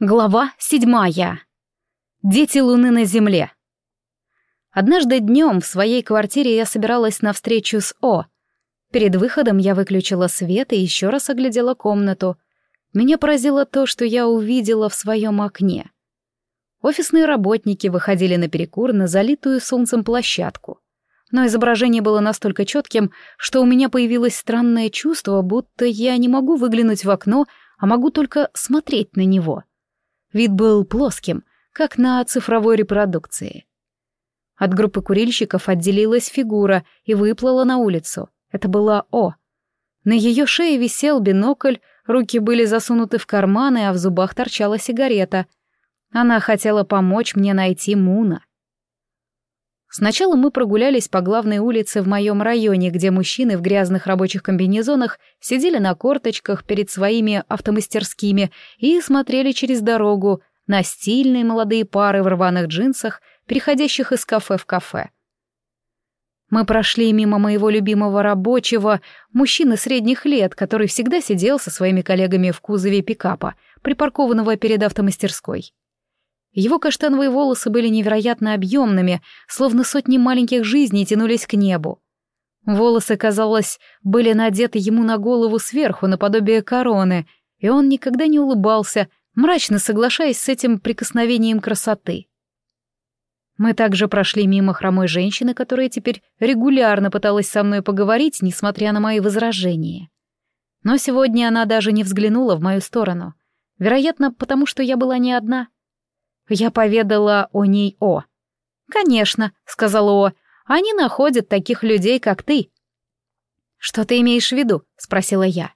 Глава седьмая. Дети Луны на Земле. Однажды днем в своей квартире я собиралась на встречу с О. Перед выходом я выключила свет и еще раз оглядела комнату. Меня поразило то, что я увидела в своем окне. Офисные работники выходили на перекур на залитую солнцем площадку. Но изображение было настолько четким, что у меня появилось странное чувство, будто я не могу выглянуть в окно, а могу только смотреть на него — Вид был плоским, как на цифровой репродукции. От группы курильщиков отделилась фигура и выплыла на улицу. Это была О. На ее шее висел бинокль, руки были засунуты в карманы, а в зубах торчала сигарета. Она хотела помочь мне найти Муна. Сначала мы прогулялись по главной улице в моем районе, где мужчины в грязных рабочих комбинезонах сидели на корточках перед своими автомастерскими и смотрели через дорогу на стильные молодые пары в рваных джинсах, переходящих из кафе в кафе. Мы прошли мимо моего любимого рабочего, мужчины средних лет, который всегда сидел со своими коллегами в кузове пикапа, припаркованного перед автомастерской. Его каштановые волосы были невероятно объемными, словно сотни маленьких жизней тянулись к небу. Волосы, казалось, были надеты ему на голову сверху, наподобие короны, и он никогда не улыбался, мрачно соглашаясь с этим прикосновением красоты. Мы также прошли мимо хромой женщины, которая теперь регулярно пыталась со мной поговорить, несмотря на мои возражения. Но сегодня она даже не взглянула в мою сторону. Вероятно, потому что я была не одна — я поведала о ней О. «Конечно», — сказала О, — «они находят таких людей, как ты». «Что ты имеешь в виду?» — спросила я.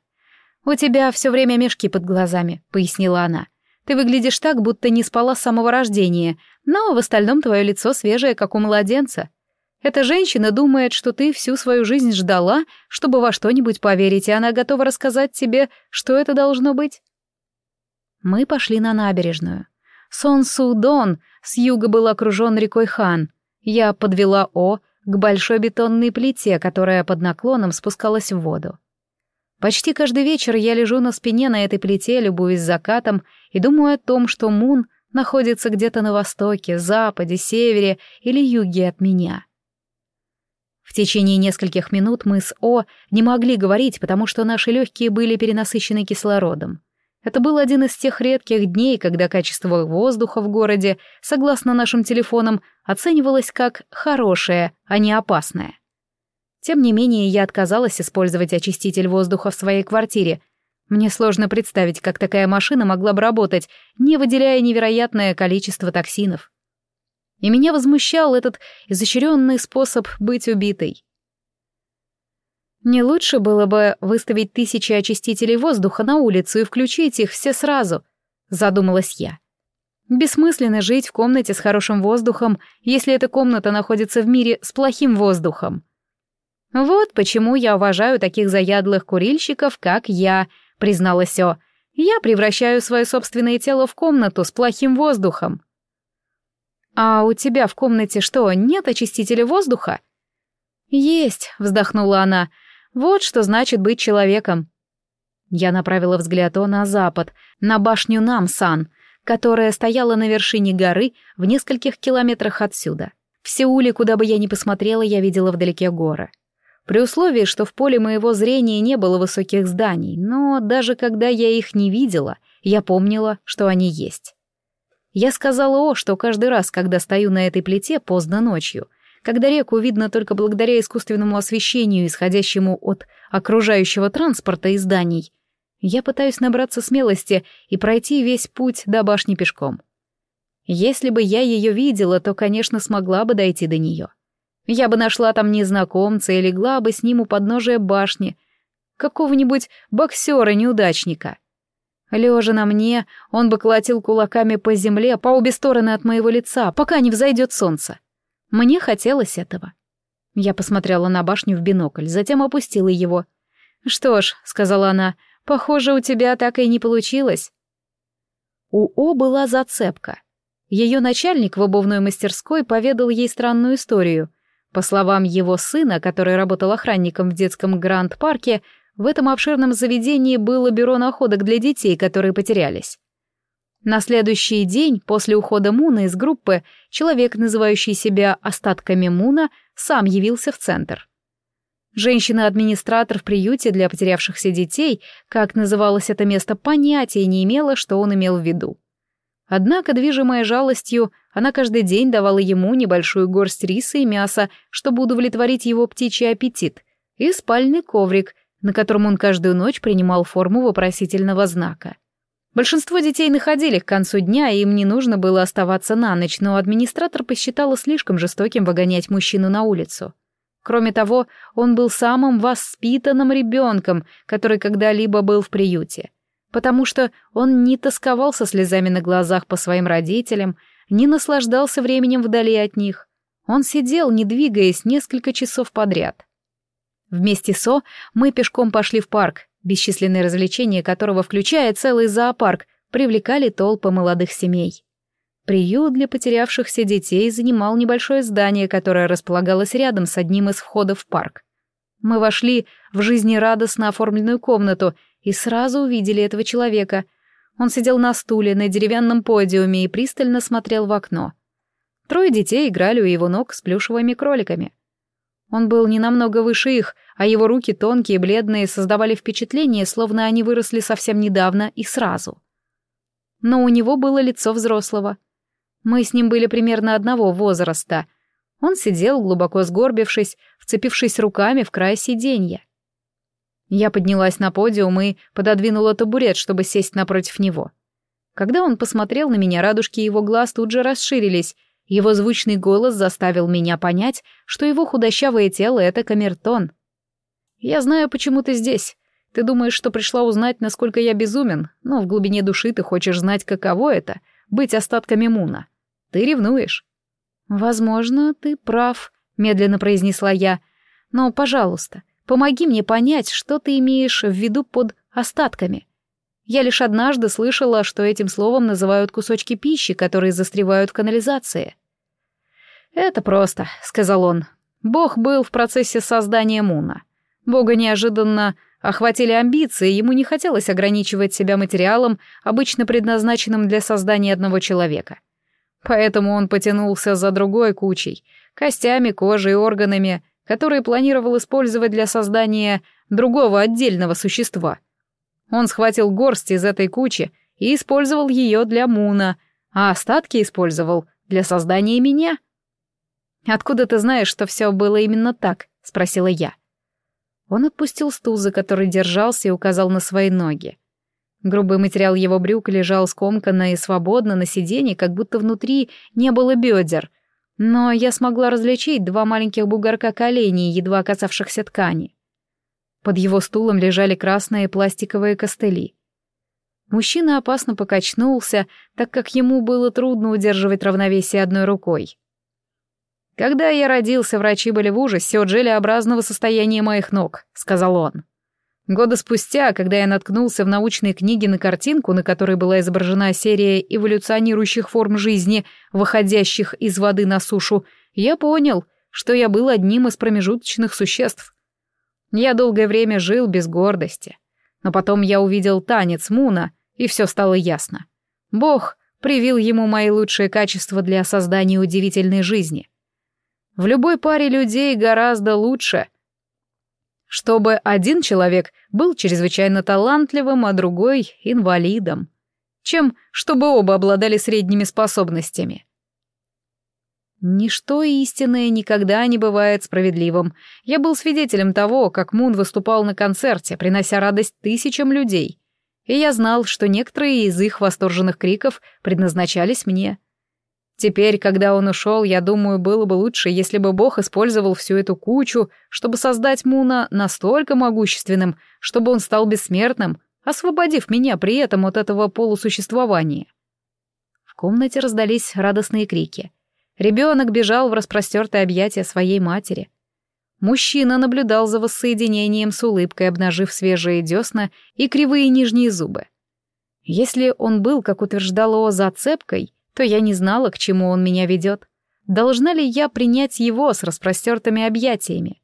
«У тебя все время мешки под глазами», — пояснила она. «Ты выглядишь так, будто не спала с самого рождения, но в остальном твое лицо свежее, как у младенца. Эта женщина думает, что ты всю свою жизнь ждала, чтобы во что-нибудь поверить, и она готова рассказать тебе, что это должно быть». Мы пошли на набережную. Сон Судон с юга был окружен рекой Хан. Я подвела О к большой бетонной плите, которая под наклоном спускалась в воду. Почти каждый вечер я лежу на спине на этой плите, любуясь закатом, и думаю о том, что Мун находится где-то на востоке, западе, севере или юге от меня. В течение нескольких минут мы с О не могли говорить, потому что наши легкие были перенасыщены кислородом. Это был один из тех редких дней, когда качество воздуха в городе, согласно нашим телефонам, оценивалось как хорошее, а не опасное. Тем не менее, я отказалась использовать очиститель воздуха в своей квартире. Мне сложно представить, как такая машина могла бы работать, не выделяя невероятное количество токсинов. И меня возмущал этот изощренный способ быть убитой. Не лучше было бы выставить тысячи очистителей воздуха на улицу и включить их все сразу, задумалась я. Бессмысленно жить в комнате с хорошим воздухом, если эта комната находится в мире с плохим воздухом. Вот почему я уважаю таких заядлых курильщиков, как я, призналась О. Я превращаю свое собственное тело в комнату с плохим воздухом. А у тебя в комнате что, нет очистителя воздуха? Есть, вздохнула она. Вот что значит быть человеком. Я направила взгляд о на запад, на башню Намсан, которая стояла на вершине горы в нескольких километрах отсюда. В Сеуле, куда бы я ни посмотрела, я видела вдалеке горы. При условии, что в поле моего зрения не было высоких зданий, но даже когда я их не видела, я помнила, что они есть. Я сказала О, что каждый раз, когда стою на этой плите поздно ночью — когда реку видно только благодаря искусственному освещению, исходящему от окружающего транспорта и зданий, я пытаюсь набраться смелости и пройти весь путь до башни пешком. Если бы я ее видела, то, конечно, смогла бы дойти до нее. Я бы нашла там незнакомца и легла бы с ним у подножия башни, какого-нибудь боксера-неудачника. Лежа на мне, он бы колотил кулаками по земле по обе стороны от моего лица, пока не взойдет солнце. Мне хотелось этого. Я посмотрела на башню в бинокль, затем опустила его. «Что ж», — сказала она, — «похоже, у тебя так и не получилось». У О была зацепка. Ее начальник в обувной мастерской поведал ей странную историю. По словам его сына, который работал охранником в детском Гранд-парке, в этом обширном заведении было бюро находок для детей, которые потерялись. На следующий день после ухода Муна из группы человек, называющий себя остатками Муна, сам явился в центр. Женщина-администратор в приюте для потерявшихся детей, как называлось это место, понятия не имела, что он имел в виду. Однако, движимая жалостью, она каждый день давала ему небольшую горсть риса и мяса, чтобы удовлетворить его птичий аппетит, и спальный коврик, на котором он каждую ночь принимал форму вопросительного знака. Большинство детей находили к концу дня, и им не нужно было оставаться на ночь, но администратор посчитала слишком жестоким выгонять мужчину на улицу. Кроме того, он был самым воспитанным ребенком, который когда-либо был в приюте, потому что он не тосковал со слезами на глазах по своим родителям, не наслаждался временем вдали от них. Он сидел, не двигаясь, несколько часов подряд. Вместе со мы пешком пошли в парк, бесчисленные развлечения которого, включая целый зоопарк, привлекали толпы молодых семей. Приют для потерявшихся детей занимал небольшое здание, которое располагалось рядом с одним из входов в парк. Мы вошли в жизнерадостно оформленную комнату и сразу увидели этого человека. Он сидел на стуле на деревянном подиуме и пристально смотрел в окно. Трое детей играли у его ног с плюшевыми кроликами. Он был не намного выше их, а его руки тонкие бледные создавали впечатление, словно они выросли совсем недавно и сразу. Но у него было лицо взрослого — мы с ним были примерно одного возраста. Он сидел, глубоко сгорбившись, вцепившись руками в край сиденья. Я поднялась на подиум и пододвинула табурет, чтобы сесть напротив него. Когда он посмотрел на меня, радужки его глаз тут же расширились. Его звучный голос заставил меня понять, что его худощавое тело — это камертон. «Я знаю, почему ты здесь. Ты думаешь, что пришла узнать, насколько я безумен, но в глубине души ты хочешь знать, каково это — быть остатками Муна. Ты ревнуешь». «Возможно, ты прав», — медленно произнесла я. «Но, пожалуйста, помоги мне понять, что ты имеешь в виду под остатками. Я лишь однажды слышала, что этим словом называют кусочки пищи, которые застревают в канализации». «Это просто», — сказал он. «Бог был в процессе создания Муна. Бога неожиданно охватили амбиции, ему не хотелось ограничивать себя материалом, обычно предназначенным для создания одного человека. Поэтому он потянулся за другой кучей, костями, кожей органами, которые планировал использовать для создания другого отдельного существа. Он схватил горсть из этой кучи и использовал ее для Муна, а остатки использовал для создания меня. «Откуда ты знаешь, что все было именно так?» — спросила я. Он отпустил стул, за который держался, и указал на свои ноги. Грубый материал его брюк лежал скомканно и свободно на сиденье, как будто внутри не было бедер. Но я смогла различить два маленьких бугорка коленей, едва касавшихся ткани. Под его стулом лежали красные пластиковые костыли. Мужчина опасно покачнулся, так как ему было трудно удерживать равновесие одной рукой. «Когда я родился, врачи были в ужасе от желеобразного состояния моих ног», — сказал он. Года спустя, когда я наткнулся в научной книге на картинку, на которой была изображена серия эволюционирующих форм жизни, выходящих из воды на сушу, я понял, что я был одним из промежуточных существ. Я долгое время жил без гордости. Но потом я увидел танец Муна, и все стало ясно. Бог привил ему мои лучшие качества для создания удивительной жизни. В любой паре людей гораздо лучше — чтобы один человек был чрезвычайно талантливым, а другой — инвалидом, чем чтобы оба обладали средними способностями. Ничто истинное никогда не бывает справедливым. Я был свидетелем того, как Мун выступал на концерте, принося радость тысячам людей. И я знал, что некоторые из их восторженных криков предназначались мне — Теперь, когда он ушел, я думаю, было бы лучше, если бы Бог использовал всю эту кучу, чтобы создать Муна настолько могущественным, чтобы он стал бессмертным, освободив меня при этом от этого полусуществования. В комнате раздались радостные крики. Ребенок бежал в распростертое объятия своей матери. Мужчина наблюдал за воссоединением с улыбкой, обнажив свежие десна и кривые нижние зубы. Если он был, как утверждал О, зацепкой, то я не знала, к чему он меня ведет. Должна ли я принять его с распростертыми объятиями?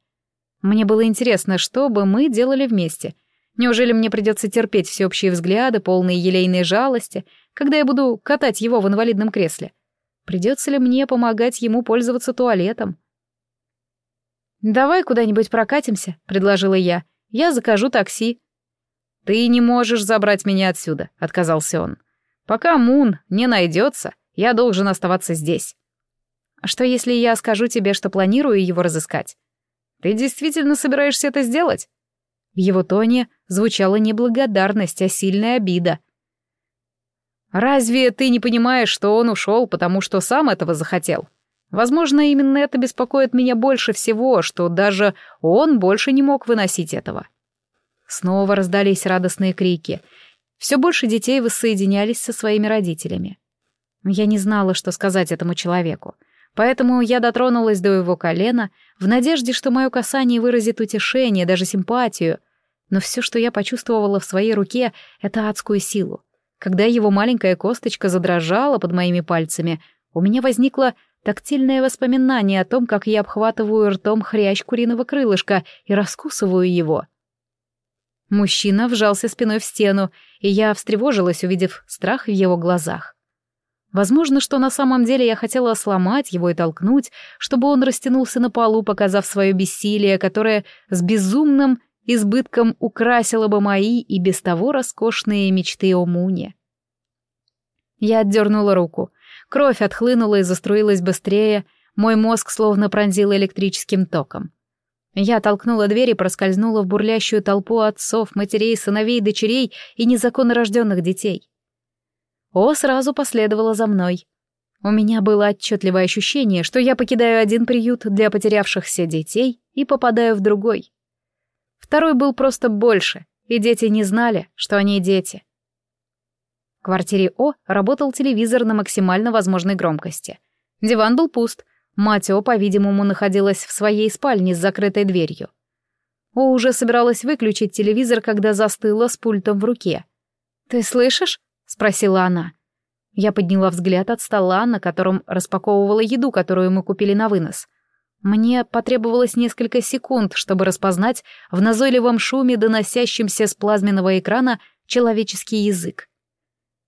Мне было интересно, что бы мы делали вместе. Неужели мне придется терпеть всеобщие взгляды, полные елейной жалости, когда я буду катать его в инвалидном кресле? Придется ли мне помогать ему пользоваться туалетом? «Давай куда-нибудь прокатимся», — предложила я. «Я закажу такси». «Ты не можешь забрать меня отсюда», — отказался он. «Пока Мун не найдется, я должен оставаться здесь». «А что, если я скажу тебе, что планирую его разыскать?» «Ты действительно собираешься это сделать?» В его тоне звучала не благодарность, а сильная обида. «Разве ты не понимаешь, что он ушел, потому что сам этого захотел? Возможно, именно это беспокоит меня больше всего, что даже он больше не мог выносить этого». Снова раздались радостные крики. Все больше детей воссоединялись со своими родителями. Я не знала, что сказать этому человеку. Поэтому я дотронулась до его колена, в надежде, что мое касание выразит утешение, даже симпатию. Но все, что я почувствовала в своей руке, — это адскую силу. Когда его маленькая косточка задрожала под моими пальцами, у меня возникло тактильное воспоминание о том, как я обхватываю ртом хрящ куриного крылышка и раскусываю его. Мужчина вжался спиной в стену, и я встревожилась, увидев страх в его глазах. Возможно, что на самом деле я хотела сломать его и толкнуть, чтобы он растянулся на полу, показав свое бессилие, которое с безумным избытком украсило бы мои и без того роскошные мечты о Муне. Я отдернула руку. Кровь отхлынула и заструилась быстрее, мой мозг словно пронзил электрическим током. Я толкнула дверь и проскользнула в бурлящую толпу отцов, матерей, сыновей, дочерей и незаконно рожденных детей. О сразу последовала за мной. У меня было отчетливое ощущение, что я покидаю один приют для потерявшихся детей и попадаю в другой. Второй был просто больше, и дети не знали, что они дети. В квартире О работал телевизор на максимально возможной громкости. Диван был пуст, мать О, по-видимому, находилась в своей спальне с закрытой дверью. О уже собиралась выключить телевизор, когда застыла с пультом в руке. «Ты слышишь?» — спросила она. Я подняла взгляд от стола, на котором распаковывала еду, которую мы купили на вынос. Мне потребовалось несколько секунд, чтобы распознать в назойливом шуме, доносящемся с плазменного экрана, человеческий язык.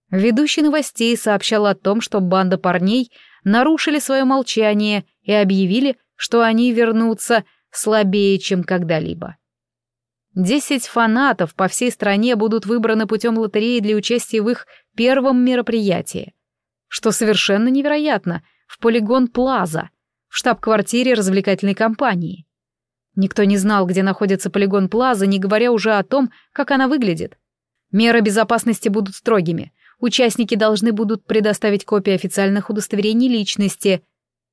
Ведущий новостей сообщал о том, что банда парней нарушили свое молчание и объявили, что они вернутся слабее, чем когда-либо. Десять фанатов по всей стране будут выбраны путем лотереи для участия в их первом мероприятии. Что совершенно невероятно, в полигон Плаза, в штаб-квартире развлекательной компании. Никто не знал, где находится полигон Плаза, не говоря уже о том, как она выглядит. Меры безопасности будут строгими. Участники должны будут предоставить копии официальных удостоверений личности.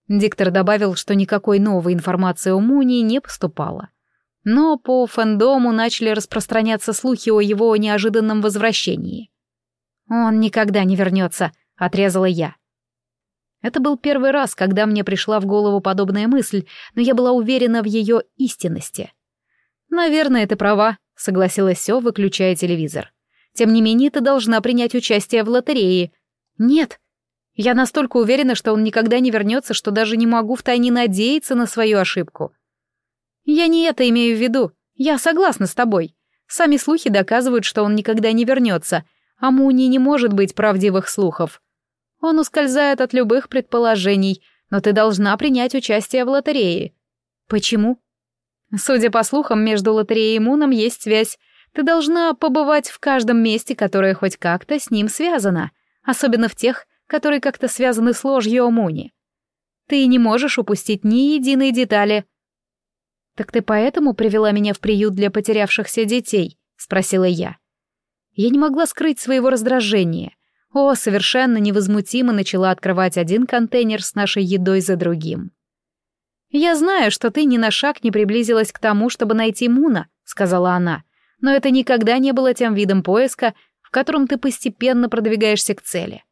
Диктор добавил, что никакой новой информации о Муни не поступало но по фэндому начали распространяться слухи о его неожиданном возвращении. «Он никогда не вернется», — отрезала я. Это был первый раз, когда мне пришла в голову подобная мысль, но я была уверена в ее истинности. «Наверное, ты права», — согласилась Сё, выключая телевизор. «Тем не менее, ты должна принять участие в лотерее». «Нет», я настолько уверена, что он никогда не вернется, что даже не могу втайне надеяться на свою ошибку. «Я не это имею в виду. Я согласна с тобой. Сами слухи доказывают, что он никогда не вернется, а Муни не может быть правдивых слухов. Он ускользает от любых предположений, но ты должна принять участие в лотерее». «Почему?» «Судя по слухам, между лотереей и Муном есть связь. Ты должна побывать в каждом месте, которое хоть как-то с ним связано, особенно в тех, которые как-то связаны с ложью о Муне. Ты не можешь упустить ни единой детали». «Так ты поэтому привела меня в приют для потерявшихся детей?» — спросила я. Я не могла скрыть своего раздражения. О, совершенно невозмутимо начала открывать один контейнер с нашей едой за другим. «Я знаю, что ты ни на шаг не приблизилась к тому, чтобы найти Муна», — сказала она, «но это никогда не было тем видом поиска, в котором ты постепенно продвигаешься к цели.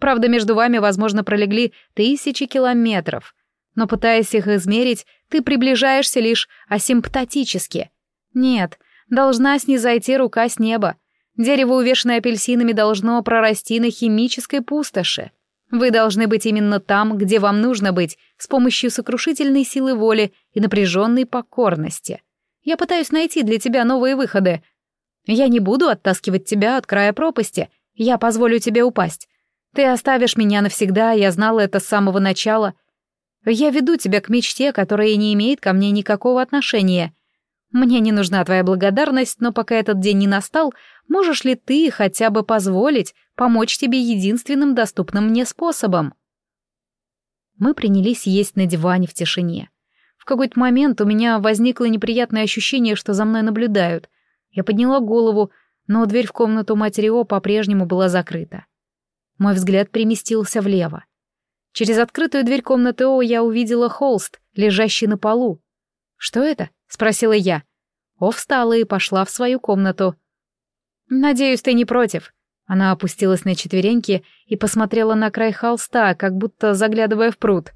Правда, между вами, возможно, пролегли тысячи километров, но пытаясь их измерить, ты приближаешься лишь асимптотически. Нет, должна снизойти рука с неба. Дерево, увешанное апельсинами, должно прорасти на химической пустоши. Вы должны быть именно там, где вам нужно быть, с помощью сокрушительной силы воли и напряженной покорности. Я пытаюсь найти для тебя новые выходы. Я не буду оттаскивать тебя от края пропасти, я позволю тебе упасть. Ты оставишь меня навсегда, я знала это с самого начала. Я веду тебя к мечте, которая не имеет ко мне никакого отношения. Мне не нужна твоя благодарность, но пока этот день не настал, можешь ли ты хотя бы позволить помочь тебе единственным доступным мне способом?» Мы принялись есть на диване в тишине. В какой-то момент у меня возникло неприятное ощущение, что за мной наблюдают. Я подняла голову, но дверь в комнату матери О по-прежнему была закрыта. Мой взгляд переместился влево. Через открытую дверь комнаты О я увидела холст, лежащий на полу. «Что это?» — спросила я. О встала и пошла в свою комнату. «Надеюсь, ты не против». Она опустилась на четвереньки и посмотрела на край холста, как будто заглядывая в пруд.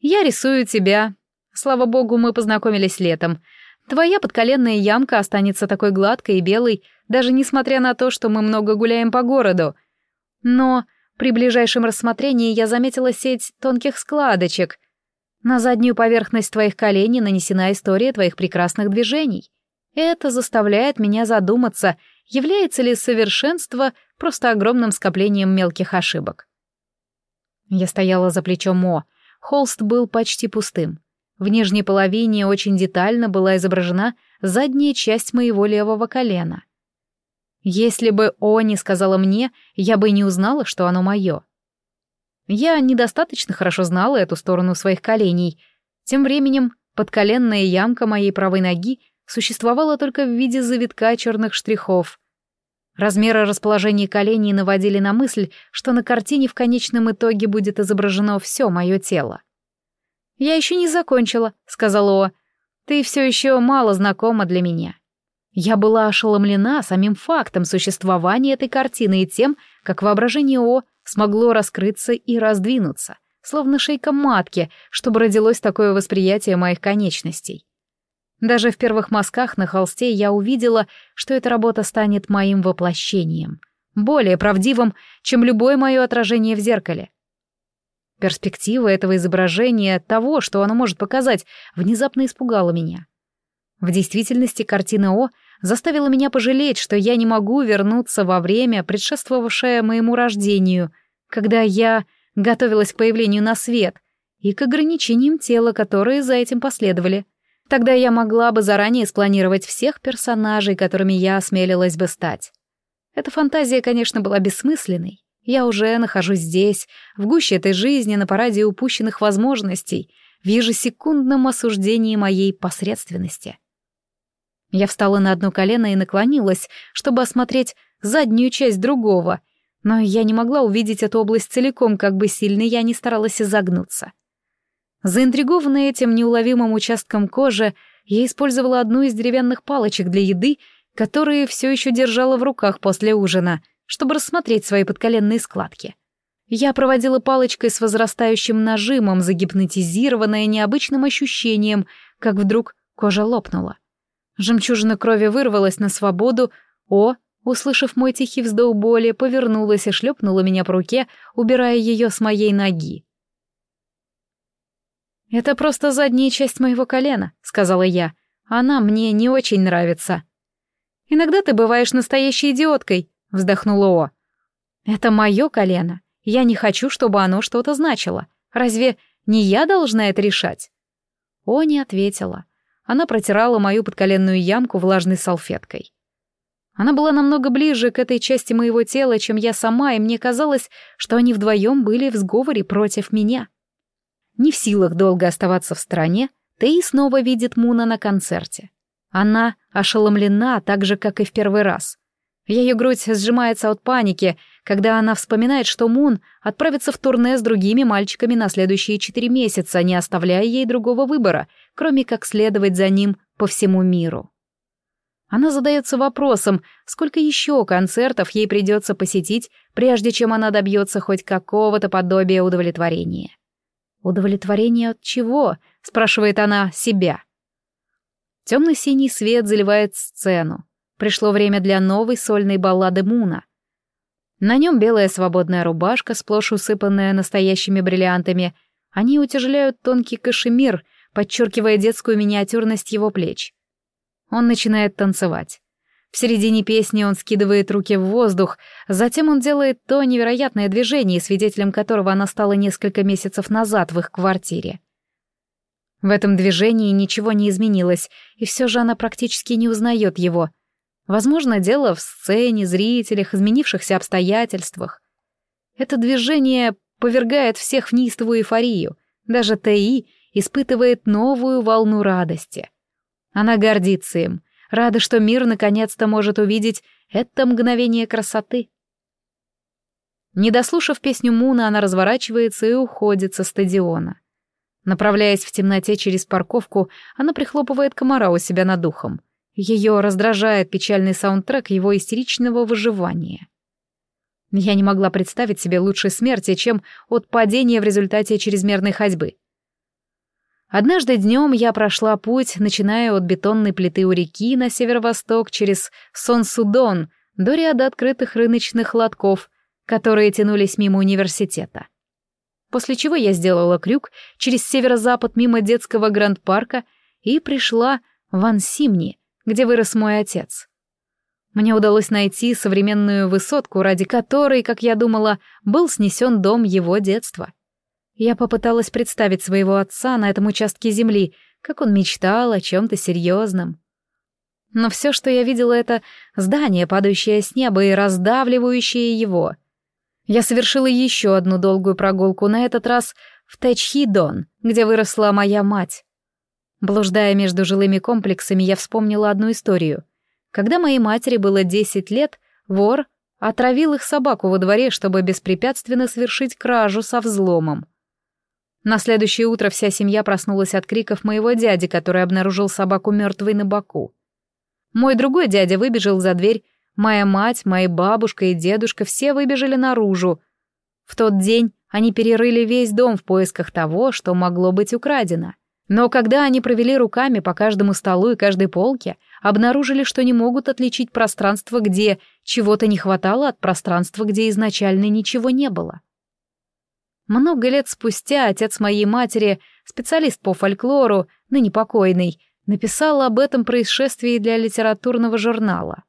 «Я рисую тебя, Слава богу, мы познакомились летом. Твоя подколенная ямка останется такой гладкой и белой, даже несмотря на то, что мы много гуляем по городу. Но при ближайшем рассмотрении я заметила сеть тонких складочек. На заднюю поверхность твоих коленей нанесена история твоих прекрасных движений. Это заставляет меня задуматься, является ли совершенство просто огромным скоплением мелких ошибок. Я стояла за плечом Мо. Холст был почти пустым. В нижней половине очень детально была изображена задняя часть моего левого колена. Если бы О не сказала мне, я бы не узнала, что оно мое. Я недостаточно хорошо знала эту сторону своих коленей. Тем временем подколенная ямка моей правой ноги существовала только в виде завитка черных штрихов. Размеры расположения коленей наводили на мысль, что на картине в конечном итоге будет изображено все мое тело. «Я еще не закончила», — сказала О. «Ты все еще мало знакома для меня». Я была ошеломлена самим фактом существования этой картины и тем, как воображение О смогло раскрыться и раздвинуться, словно шейка матки, чтобы родилось такое восприятие моих конечностей. Даже в первых мазках на холсте я увидела, что эта работа станет моим воплощением, более правдивым, чем любое мое отражение в зеркале. Перспектива этого изображения, того, что оно может показать, внезапно испугала меня. В действительности картина О заставила меня пожалеть, что я не могу вернуться во время, предшествовавшее моему рождению, когда я готовилась к появлению на свет, и к ограничениям тела, которые за этим последовали. Тогда я могла бы заранее спланировать всех персонажей, которыми я осмелилась бы стать. Эта фантазия, конечно, была бессмысленной. Я уже нахожусь здесь, в гуще этой жизни, на параде упущенных возможностей, в ежесекундном осуждении моей посредственности. Я встала на одно колено и наклонилась, чтобы осмотреть заднюю часть другого, но я не могла увидеть эту область целиком, как бы сильно я не старалась изогнуться. Заинтригованная этим неуловимым участком кожи, я использовала одну из деревянных палочек для еды, которые все еще держала в руках после ужина — чтобы рассмотреть свои подколенные складки. Я проводила палочкой с возрастающим нажимом, загипнотизированная необычным ощущением, как вдруг кожа лопнула. Жемчужина крови вырвалась на свободу, О, услышав мой тихий вздох боли, повернулась и шлепнула меня по руке, убирая ее с моей ноги. «Это просто задняя часть моего колена», — сказала я. «Она мне не очень нравится». «Иногда ты бываешь настоящей идиоткой», — вздохнула О. «Это мое колено. Я не хочу, чтобы оно что-то значило. Разве не я должна это решать?» О не ответила. Она протирала мою подколенную ямку влажной салфеткой. Она была намного ближе к этой части моего тела, чем я сама, и мне казалось, что они вдвоем были в сговоре против меня. Не в силах долго оставаться в стороне, Тей снова видит Муна на концерте. Она ошеломлена так же, как и в первый раз. Ее грудь сжимается от паники, когда она вспоминает, что Мун отправится в турне с другими мальчиками на следующие четыре месяца, не оставляя ей другого выбора, кроме как следовать за ним по всему миру. Она задается вопросом, сколько еще концертов ей придется посетить, прежде чем она добьется хоть какого-то подобия удовлетворения. «Удовлетворение от чего?» — спрашивает она себя. Темно-синий свет заливает сцену. Пришло время для новой сольной баллады Муна. На нем белая свободная рубашка, сплошь усыпанная настоящими бриллиантами. Они утяжеляют тонкий кашемир, подчеркивая детскую миниатюрность его плеч. Он начинает танцевать. В середине песни он скидывает руки в воздух, затем он делает то невероятное движение, свидетелем которого она стала несколько месяцев назад в их квартире. В этом движении ничего не изменилось, и все же она практически не узнает его. Возможно, дело в сцене, зрителях, изменившихся обстоятельствах. Это движение повергает всех в неистовую эйфорию. Даже Т.И. испытывает новую волну радости. Она гордится им, рада, что мир наконец-то может увидеть это мгновение красоты. Не дослушав песню Муна, она разворачивается и уходит со стадиона. Направляясь в темноте через парковку, она прихлопывает комара у себя над духом. Ее раздражает печальный саундтрек его истеричного выживания. Я не могла представить себе лучшей смерти, чем от падения в результате чрезмерной ходьбы. Однажды днем я прошла путь, начиная от бетонной плиты у реки на северо-восток через Сон-Судон до ряда открытых рыночных лотков, которые тянулись мимо университета. После чего я сделала крюк через северо-запад мимо детского гранд-парка и пришла в Ансимни, где вырос мой отец. Мне удалось найти современную высотку, ради которой, как я думала, был снесен дом его детства. Я попыталась представить своего отца на этом участке земли, как он мечтал о чем-то серьезном. Но все, что я видела, это здание, падающее с неба и раздавливающее его — я совершила еще одну долгую прогулку, на этот раз в Тэчхидон, где выросла моя мать. Блуждая между жилыми комплексами, я вспомнила одну историю. Когда моей матери было 10 лет, вор отравил их собаку во дворе, чтобы беспрепятственно совершить кражу со взломом. На следующее утро вся семья проснулась от криков моего дяди, который обнаружил собаку мертвой на боку. Мой другой дядя выбежал за дверь, Моя мать, моя бабушка и дедушка все выбежали наружу. В тот день они перерыли весь дом в поисках того, что могло быть украдено. Но когда они провели руками по каждому столу и каждой полке, обнаружили, что не могут отличить пространство, где чего-то не хватало, от пространства, где изначально ничего не было. Много лет спустя отец моей матери, специалист по фольклору, ныне покойный, написал об этом происшествии для литературного журнала.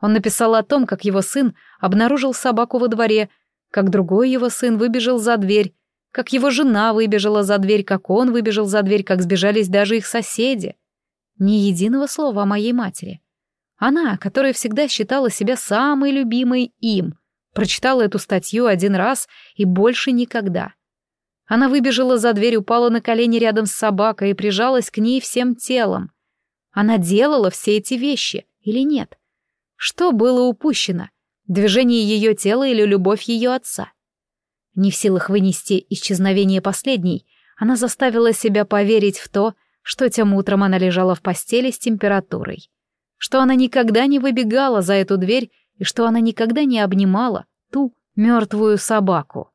Он написал о том, как его сын обнаружил собаку во дворе, как другой его сын выбежал за дверь, как его жена выбежала за дверь, как он выбежал за дверь, как сбежались даже их соседи. Ни единого слова о моей матери. Она, которая всегда считала себя самой любимой им, прочитала эту статью один раз и больше никогда. Она выбежала за дверь, упала на колени рядом с собакой и прижалась к ней всем телом. Она делала все эти вещи или нет? Что было упущено? Движение ее тела или любовь ее отца? Не в силах вынести исчезновение последней, она заставила себя поверить в то, что тем утром она лежала в постели с температурой, что она никогда не выбегала за эту дверь и что она никогда не обнимала ту мертвую собаку.